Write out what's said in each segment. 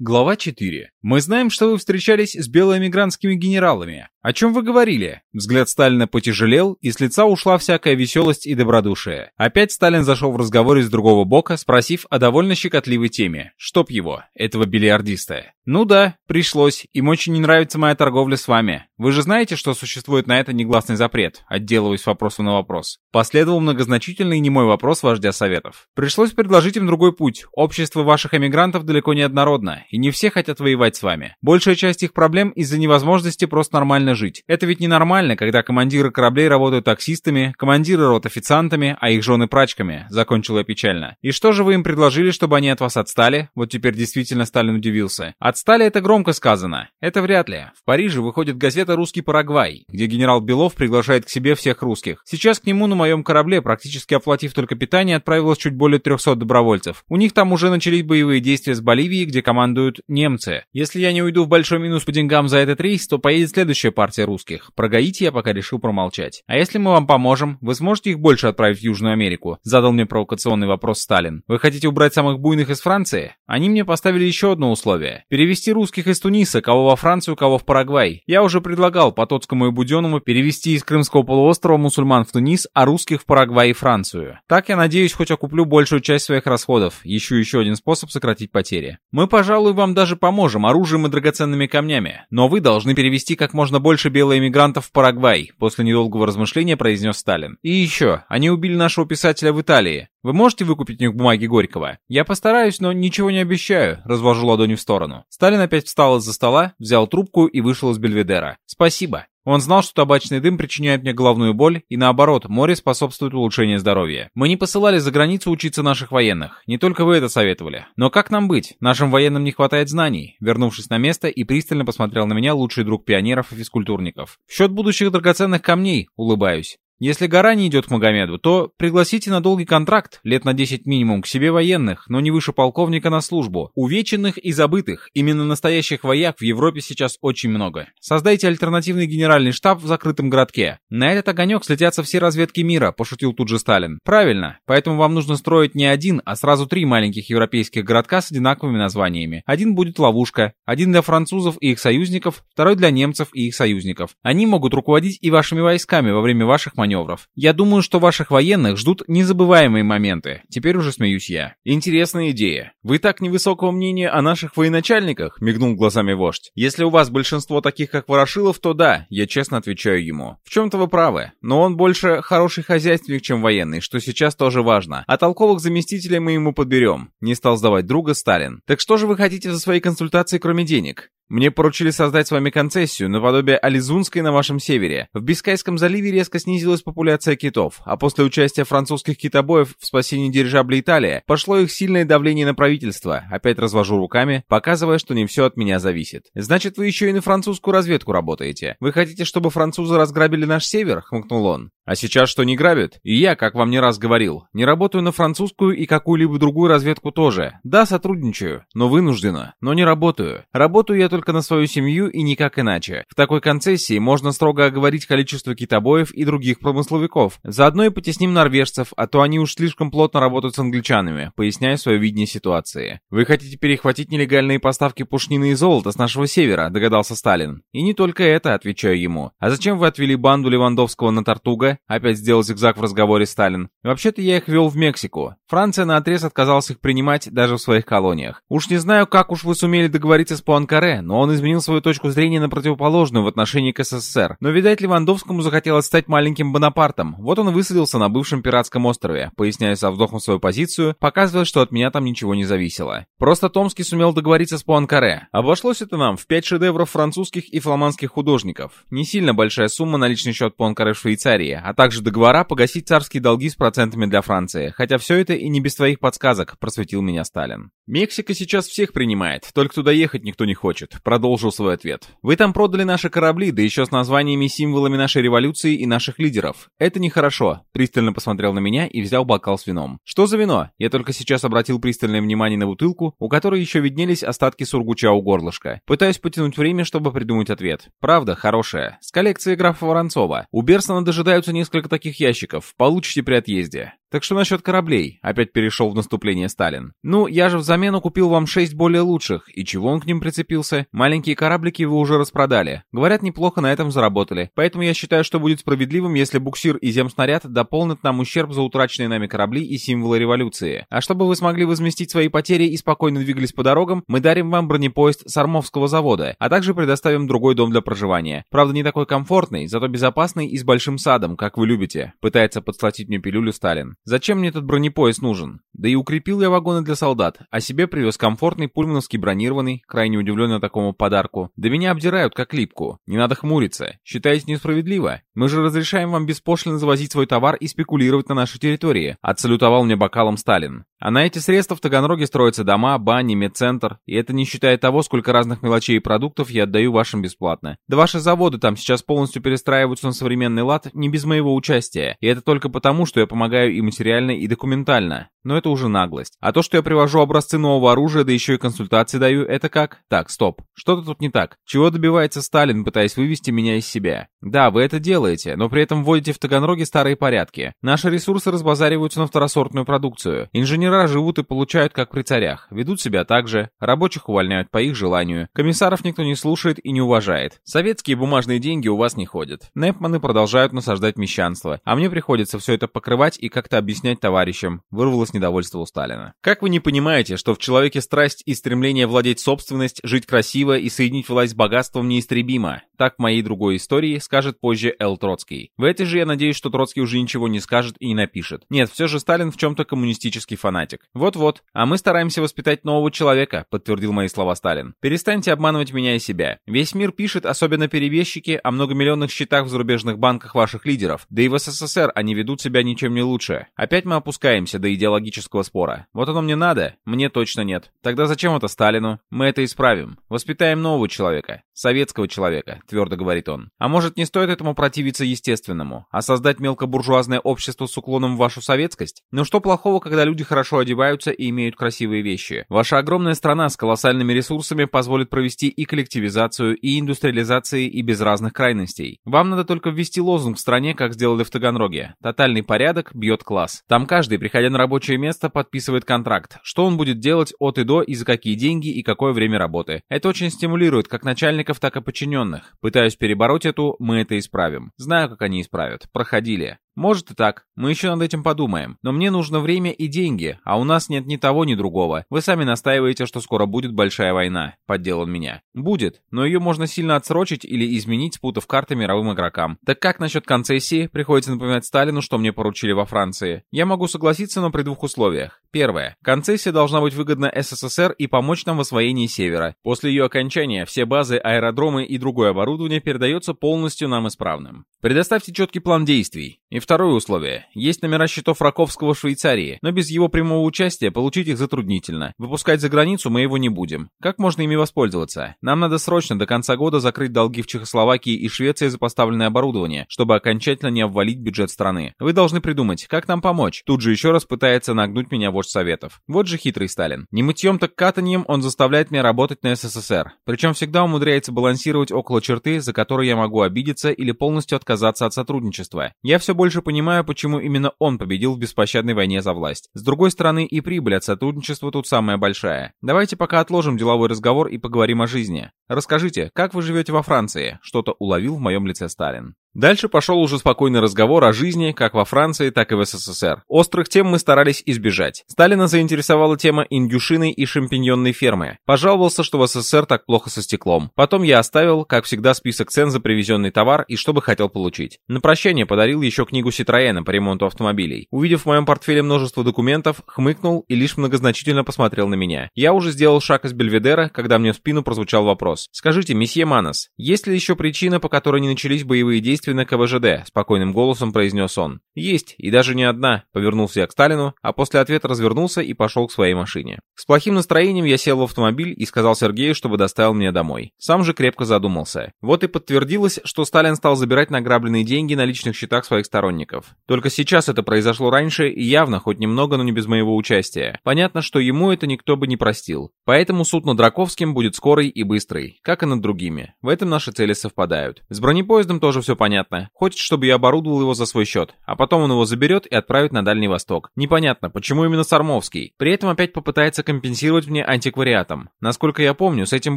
Глава 4. Мы знаем, что вы встречались с белоэмигрантскими генералами. О чем вы говорили? Взгляд Сталина потяжелел, и с лица ушла всякая веселость и добродушие. Опять Сталин зашел в разговоре с другого бока, спросив о довольно щекотливой теме. Чтоб его, этого бильярдиста. Ну да, пришлось. Им очень не нравится моя торговля с вами. Вы же знаете, что существует на это негласный запрет, отделываясь вопросом на вопрос. Последовал многозначительный немой вопрос вождя Советов. Пришлось предложить им другой путь. Общество ваших эмигрантов далеко не однородно, и не все хотят воевать с вами. Большая часть их проблем из-за невозможности просто нормально жить. Это ведь ненормально, когда командиры кораблей работают таксистами, командиры рот официантами, а их жены прачками, закончила печально. И что же вы им предложили, чтобы они от вас отстали? Вот теперь действительно Сталин удивился. Отстали это громко сказано. Это вряд ли. В Париже выходит газета «Русский Парагвай», где генерал Белов приглашает к себе всех русских. Сейчас к нему на моем корабле, практически оплатив только питание, отправилось чуть более 300 добровольцев. У них там уже начались боевые действия с Боливией, где командуют немцы. Если я не уйду в большой минус по деньгам за этот рейс, то поедет следующая партия русских. Про Гаити я пока решил промолчать. А если мы вам поможем, вы сможете их больше отправить в Южную Америку? Задал мне провокационный вопрос Сталин. Вы хотите убрать самых буйных из Франции? Они мне поставили еще одно условие. Перевести русских из Туниса, кого во Францию, кого в Парагвай. Я уже предлагал Потоцкому и Буденному перевести из Крымского полуострова мусульман в Тунис, а русских в Парагвай и Францию. Так я надеюсь, хоть окуплю большую часть своих расходов. Ищу еще один способ сократить потери. Мы, пожалуй, вам даже поможем оружием и драгоценными камнями. Но вы должны перевести как можно больше белоэмигрантов в Парагвай, после недолгого размышления произнес Сталин. И еще, они убили нашего писателя в Италии. Вы можете выкупить у них бумаги Горького? Я постараюсь, но ничего не обещаю, развожу ладони в сторону. Сталин опять встал из-за стола, взял трубку и вышел из Бельведера. Спасибо. Он знал, что табачный дым причиняет мне головную боль, и наоборот, море способствует улучшению здоровья. Мы не посылали за границу учиться наших военных. Не только вы это советовали. Но как нам быть? Нашим военным не хватает знаний. Вернувшись на место и пристально посмотрел на меня лучший друг пионеров и физкультурников. В счет будущих драгоценных камней, улыбаюсь. Если гора не идет к Магомеду, то пригласите на долгий контракт, лет на 10 минимум, к себе военных, но не выше полковника на службу. Увеченных и забытых, именно настоящих вояк в Европе сейчас очень много. Создайте альтернативный генеральный штаб в закрытом городке. На этот огонек слетятся все разведки мира, пошутил тут же Сталин. Правильно, поэтому вам нужно строить не один, а сразу три маленьких европейских городка с одинаковыми названиями. Один будет ловушка, один для французов и их союзников, второй для немцев и их союзников. Они могут руководить и вашими войсками во время ваших маневров маневров. Я думаю, что ваших военных ждут незабываемые моменты. Теперь уже смеюсь я. Интересная идея. Вы так невысокого мнения о наших военачальниках? Мигнул глазами вождь. Если у вас большинство таких, как Ворошилов, то да, я честно отвечаю ему. В чем-то вы правы. Но он больше хороший хозяйственник, чем военный, что сейчас тоже важно. А толковых заместителей мы ему подберем. Не стал сдавать друга Сталин. Так что же вы хотите за свои консультации, кроме денег? Мне поручили создать с вами концессию, наподобие Ализунской на вашем севере. В Бискайском заливе резко снизилась популяция китов, а после участия французских китобоев в спасении дирижабля Италия пошло их сильное давление на правительство. Опять развожу руками, показывая, что не все от меня зависит. Значит, вы еще и на французскую разведку работаете. Вы хотите, чтобы французы разграбили наш север? Хмыкнул он. А сейчас что не грабят? И я, как вам не раз говорил, не работаю на французскую и какую-либо другую разведку тоже. Да, сотрудничаю, но вынужденно, но не работаю. Работаю я только на свою семью и никак иначе. В такой концессии можно строго оговорить количество китобоев и других промысловиков. Заодно и потесним норвежцев, а то они уж слишком плотно работают с англичанами, поясняя свое видение ситуации. Вы хотите перехватить нелегальные поставки пушнины и золота с нашего севера, догадался Сталин. И не только это, отвечаю ему. А зачем вы отвели банду Левандовского на Тартуга? Опять сделал зигзаг в разговоре Сталин. Вообще-то я их вел в Мексику. Франция наотрез отказалась их принимать даже в своих колониях. Уж не знаю, как уж вы сумели договориться с Пуанкаре, но он изменил свою точку зрения на противоположную в отношении к СССР. Но, видать, Левандовскому захотелось стать маленьким Бонапартом. Вот он высадился на бывшем пиратском острове, поясняя со вздохом свою позицию, показывая, что от меня там ничего не зависело. Просто Томский сумел договориться с Пуанкаре. Обошлось это нам в пять шедевров французских и фламандских художников. Не сильно большая сумма на личный счет Пуанкаре в Швейцарии, а также договора погасить царские долги с процентами для Франции. Хотя все это и не без твоих подсказок, просветил меня Сталин. Мексика сейчас всех принимает, только туда ехать никто не хочет, продолжил свой ответ. Вы там продали наши корабли, да еще с названиями и символами нашей революции и наших лидеров. Это нехорошо. Пристально посмотрел на меня и взял бокал с вином. Что за вино? Я только сейчас обратил пристальное внимание на бутылку, у которой еще виднелись остатки сургуча у горлышка. Пытаюсь потянуть время, чтобы придумать ответ. Правда, хорошая. С коллекции графа Воронцова. У Берсона дожидаются несколько таких ящиков. Получите при отъезде. Так что насчет кораблей? Опять перешел в наступление Сталин. Ну, я же взамен купил вам шесть более лучших. И чего он к ним прицепился? Маленькие кораблики вы уже распродали. Говорят, неплохо на этом заработали. Поэтому я считаю, что будет справедливым, если буксир и земснаряд дополнят нам ущерб за утраченные нами корабли и символы революции. А чтобы вы смогли возместить свои потери и спокойно двигались по дорогам, мы дарим вам бронепоезд с Армовского завода, а также предоставим другой дом для проживания. Правда, не такой комфортный, зато безопасный и с большим садом, как вы любите. Пытается подсластить мне пилюлю Сталин. Зачем мне этот бронепоезд нужен? Да и укрепил я вагоны для солдат, а себе привез комфортный пульмановский бронированный, крайне удивленный такому подарку. Да меня обдирают как липку. Не надо хмуриться. Считаете несправедливо? Мы же разрешаем вам беспошлино завозить свой товар и спекулировать на нашей территории. Отсалютовал мне бокалом Сталин. А на эти средства в Таганроге строятся дома, бани, медцентр. И это не считая того, сколько разных мелочей и продуктов я отдаю вашим бесплатно. Да ваши заводы там сейчас полностью перестраиваются на современный лад не без моего участия. И это только потому, что я помогаю и материально, и документально. Но это уже наглость. А то, что я привожу образцы нового оружия, да еще и консультации даю, это как? Так, стоп. Что-то тут не так. Чего добивается Сталин, пытаясь вывести меня из себя? Да, вы это делаете, но при этом вводите в Таганроге старые порядки. Наши ресурсы разбазариваются на второсортную продукцию. Инженера живут и получают как при царях. Ведут себя так же. Рабочих увольняют по их желанию. Комиссаров никто не слушает и не уважает. Советские бумажные деньги у вас не ходят. Непманы продолжают насаждать мещанство. А мне приходится все это покрывать и как-то объяснять товарищам. Вырвалось недовольство у Сталина. Как вы не понимаете, что в человеке страсть и стремление владеть собственность, жить красиво и соединить власть с богатством неистребимо? Так в моей другой истории скажет позже Л. Троцкий. В этой же я надеюсь, что Троцкий уже ничего не скажет и не напишет. Нет, все же Сталин в чем-то коммунистический фанатик. Вот-вот. А мы стараемся воспитать нового человека, подтвердил мои слова Сталин. Перестаньте обманывать меня и себя. Весь мир пишет, особенно перебежчики, о многомиллионных счетах в зарубежных банках ваших лидеров. Да и в СССР они ведут себя ничем не лучше. Опять мы опускаемся до идеологического спора. Вот оно мне надо? Мне точно нет. Тогда зачем это Сталину? Мы это исправим. Воспитаем нового человека. Советского человека твердо говорит он. А может, не стоит этому противиться естественному, а создать мелкобуржуазное общество с уклоном в вашу советскость? Ну что плохого, когда люди хорошо одеваются и имеют красивые вещи? Ваша огромная страна с колоссальными ресурсами позволит провести и коллективизацию, и индустриализации, и без разных крайностей. Вам надо только ввести лозунг в стране, как сделали в Таганроге. Тотальный порядок бьет класс. Там каждый, приходя на рабочее место, подписывает контракт. Что он будет делать от и до, и за какие деньги, и какое время работы. Это очень стимулирует как начальников, так и подчиненных. Пытаюсь перебороть эту, мы это исправим. Знаю, как они исправят. Проходили. Может и так. Мы еще над этим подумаем. Но мне нужно время и деньги, а у нас нет ни того, ни другого. Вы сами настаиваете, что скоро будет большая война. Подделал меня. Будет, но ее можно сильно отсрочить или изменить, спутав карты мировым игрокам. Так как насчет концессии? Приходится напоминать Сталину, что мне поручили во Франции. Я могу согласиться, но при двух условиях. Первое. Концессия должна быть выгодна СССР и помочь нам в освоении Севера. После ее окончания все базы, аэродромы и другое оборудование передается полностью нам исправным. Предоставьте четкий план действий. И второе условие. Есть номера счетов Раковского в Швейцарии, но без его прямого участия получить их затруднительно. Выпускать за границу мы его не будем. Как можно ими воспользоваться? Нам надо срочно до конца года закрыть долги в Чехословакии и Швеции за поставленное оборудование, чтобы окончательно не обвалить бюджет страны. Вы должны придумать, как нам помочь. Тут же еще раз пытается нагнуть меня вождь Советов. Вот же хитрый Сталин. Не мытьем так катанием он заставляет меня работать на СССР. Причем всегда умудряется балансировать около черты, за которой я могу обидеться или полностью отказаться от сотрудничества. Я все больше понимаю, почему именно он победил в беспощадной войне за власть. С другой стороны, и прибыль от сотрудничества тут самая большая. Давайте пока отложим деловой разговор и поговорим о жизни. Расскажите, как вы живете во Франции? Что-то уловил в моем лице Сталин. Дальше пошел уже спокойный разговор о жизни, как во Франции, так и в СССР. Острых тем мы старались избежать. Сталина заинтересовала тема индюшиной и шампиньонной фермы. Пожаловался, что в СССР так плохо со стеклом. Потом я оставил, как всегда, список цен за привезенный товар и что бы хотел получить. На прощание подарил еще книгу Ситроена по ремонту автомобилей. Увидев в моем портфеле множество документов, хмыкнул и лишь многозначительно посмотрел на меня. Я уже сделал шаг из Бельведера, когда мне в спину прозвучал вопрос. «Скажите, месье Манос, есть ли еще причина, по которой не начались боевые действия на КВЖД», — спокойным голосом произнес он. «Есть, и даже не одна», — повернулся я к Сталину, а после ответа развернулся и пошел к своей машине. С плохим настроением я сел в автомобиль и сказал Сергею, чтобы доставил меня домой. Сам же крепко задумался. Вот и подтвердилось, что Сталин стал забирать награбленные деньги на личных счетах своих сторонников. Только сейчас это произошло раньше и явно, хоть немного, но не без моего участия. Понятно, что ему это никто бы не простил. Поэтому суд над Раковским будет скорый и быстрый, как и над другими. В этом наши цели совпадают. С бронепоездом тоже все понятно понятно. Хочет, чтобы я оборудовал его за свой счет, а потом он его заберет и отправит на Дальний Восток. Непонятно, почему именно Сармовский. При этом опять попытается компенсировать мне антиквариатом. Насколько я помню, с этим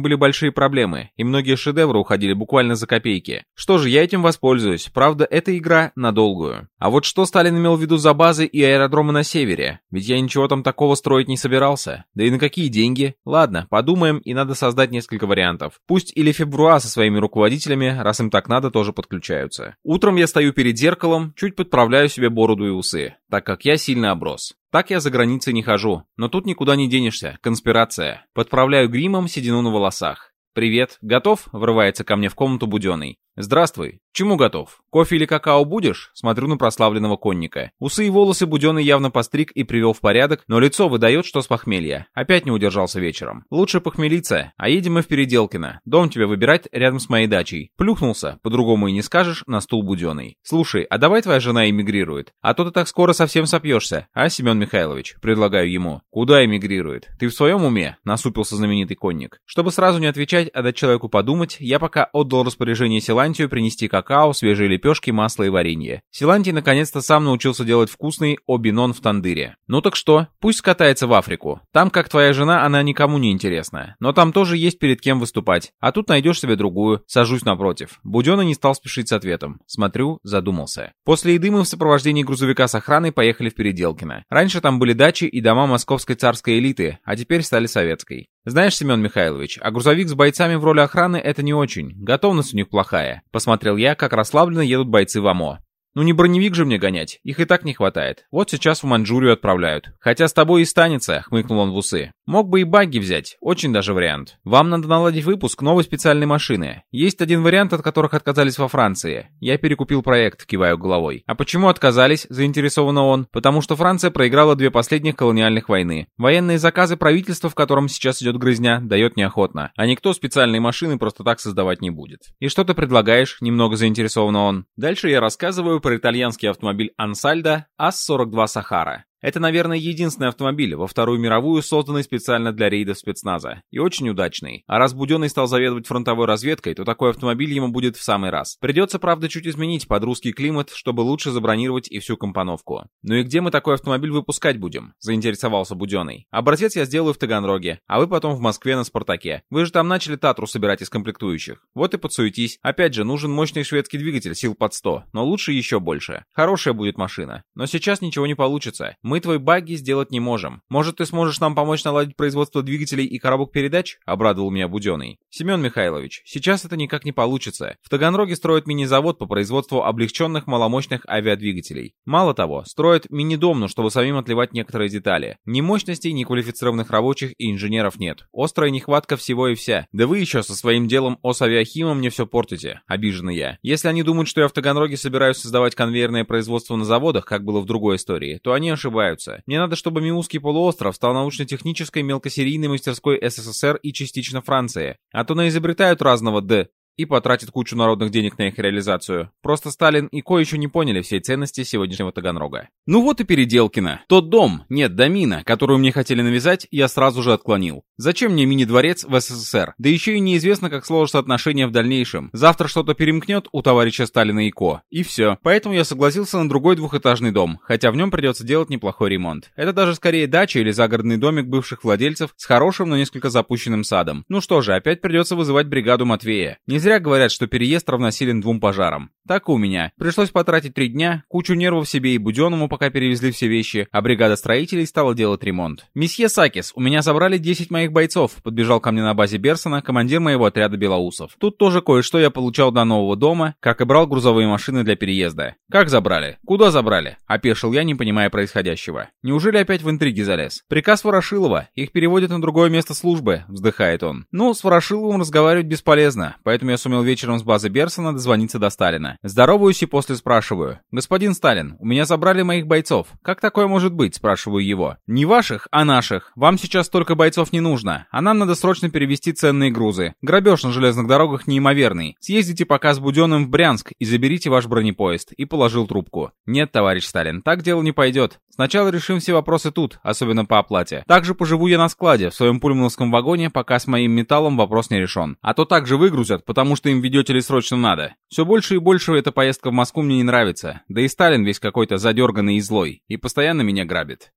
были большие проблемы, и многие шедевры уходили буквально за копейки. Что же, я этим воспользуюсь. Правда, эта игра надолгую. А вот что Сталин имел в виду за базы и аэродромы на севере? Ведь я ничего там такого строить не собирался. Да и на какие деньги? Ладно, подумаем, и надо создать несколько вариантов. Пусть или Фебруа со своими руководителями, раз им так надо, тоже подключаются. Утром я стою перед зеркалом, чуть подправляю себе бороду и усы, так как я сильно оброс. Так я за границей не хожу, но тут никуда не денешься, конспирация. Подправляю гримом седину на волосах. «Привет, готов?» — врывается ко мне в комнату Буденный. «Здравствуй. Чему готов? Кофе или какао будешь?» Смотрю на прославленного конника. Усы и волосы Буденный явно постриг и привел в порядок, но лицо выдает, что с похмелья. Опять не удержался вечером. Лучше похмелиться, а едем мы в Переделкино. Дом тебе выбирать рядом с моей дачей. Плюхнулся, по-другому и не скажешь, на стул Буденный. «Слушай, а давай твоя жена эмигрирует? А то ты так скоро совсем сопьешься, а, Семен Михайлович?» Предлагаю ему. «Куда эмигрирует? Ты в своем уме?» Насупился знаменитый конник. Чтобы сразу не отвечать, а дать человеку подумать, я пока отдал распоряжение села Силантию принести какао, свежие лепешки, масло и варенье. Силантий наконец-то сам научился делать вкусный обинон в тандыре. Ну так что, пусть скатается в Африку. Там, как твоя жена, она никому не интересна. Но там тоже есть перед кем выступать. А тут найдешь себе другую. Сажусь напротив. Будённа не стал спешить с ответом. Смотрю, задумался. После еды мы в сопровождении грузовика с охраной поехали в Переделкино. Раньше там были дачи и дома московской царской элиты, а теперь стали советской. Знаешь, Семен Михайлович, а грузовик с бойцами в роли охраны это не очень. Готовность у них плохая. Посмотрел я, как расслабленно едут бойцы в АМО. Ну не броневик же мне гонять, их и так не хватает. Вот сейчас в Манчжурию отправляют. Хотя с тобой и станется, хмыкнул он в усы. Мог бы и багги взять, очень даже вариант. Вам надо наладить выпуск новой специальной машины. Есть один вариант, от которых отказались во Франции. Я перекупил проект, киваю головой. А почему отказались, заинтересовано он? Потому что Франция проиграла две последних колониальных войны. Военные заказы правительства, в котором сейчас идет грызня, дает неохотно. А никто специальные машины просто так создавать не будет. И что ты предлагаешь? Немного заинтересовано он. Дальше я рассказываю про итальянский автомобиль Ансальдо АС-42 Сахара. Это, наверное, единственный автомобиль во Вторую мировую, созданный специально для рейдов спецназа. И очень удачный. А раз Буденный стал заведовать фронтовой разведкой, то такой автомобиль ему будет в самый раз. Придется, правда, чуть изменить под русский климат, чтобы лучше забронировать и всю компоновку. Ну и где мы такой автомобиль выпускать будем? Заинтересовался Буденный. Образец я сделаю в Таганроге, а вы потом в Москве на Спартаке. Вы же там начали Татру собирать из комплектующих. Вот и подсуетись. Опять же, нужен мощный шведский двигатель сил под 100, но лучше еще больше. Хорошая будет машина. Но сейчас ничего не получится. Мы твой багги сделать не можем. Может, ты сможешь нам помочь наладить производство двигателей и коробок передач?» — обрадовал меня Буденный. «Семен Михайлович, сейчас это никак не получится. В Таганроге строят мини-завод по производству облегченных маломощных авиадвигателей. Мало того, строят мини-дом, но чтобы самим отливать некоторые детали. Ни мощностей, ни квалифицированных рабочих и инженеров нет. Острая нехватка всего и вся. Да вы еще со своим делом с авиахимом мне все портите. Обиженный я. Если они думают, что я в Таганроге собираюсь создавать конвейерное производство на заводах, как было в другой истории, то они ошибаются ошибаются. Мне надо, чтобы Миусский полуостров стал научно-технической мелкосерийной мастерской СССР и частично Франции. А то наизобретают разного «Д» и потратит кучу народных денег на их реализацию. Просто Сталин и Ко еще не поняли всей ценности сегодняшнего Таганрога. Ну вот и Переделкино. Тот дом, нет, домина, которую мне хотели навязать, я сразу же отклонил. Зачем мне мини-дворец в СССР? Да еще и неизвестно, как сложатся отношения в дальнейшем. Завтра что-то перемкнет у товарища Сталина и Ко. И все. Поэтому я согласился на другой двухэтажный дом, хотя в нем придется делать неплохой ремонт. Это даже скорее дача или загородный домик бывших владельцев с хорошим, но несколько запущенным садом. Ну что же, опять придется вызывать бригаду Матвея. Не зря говорят, что переезд равносилен двум пожарам. Так и у меня. Пришлось потратить три дня, кучу нервов себе и Буденному, пока перевезли все вещи, а бригада строителей стала делать ремонт. «Месье Сакис, у меня забрали 10 моих бойцов», — подбежал ко мне на базе Берсона, командир моего отряда белоусов. Тут тоже кое-что я получал до нового дома, как и брал грузовые машины для переезда. «Как забрали? Куда забрали?» — опешил я, не понимая происходящего. «Неужели опять в интриги залез? Приказ Ворошилова. Их переводят на другое место службы», — вздыхает он. «Ну, с Ворошиловым разговаривать бесполезно, поэтому я сумел вечером с базы Берсона дозвониться до Сталина. Здороваюсь и после спрашиваю. «Господин Сталин, у меня забрали моих бойцов. Как такое может быть?» Спрашиваю его. «Не ваших, а наших. Вам сейчас столько бойцов не нужно, а нам надо срочно перевести ценные грузы. Грабеж на железных дорогах неимоверный. Съездите пока с Буденным в Брянск и заберите ваш бронепоезд». И положил трубку. «Нет, товарищ Сталин, так дело не пойдет. Сначала решим все вопросы тут, особенно по оплате. Также поживу я на складе, в своем пульмановском вагоне, пока с моим металлом вопрос не решен. А то также выгрузят, потому потому что им ведете ли срочно надо. Все больше и больше эта поездка в Москву мне не нравится. Да и Сталин весь какой-то задерганный и злой. И постоянно меня грабит.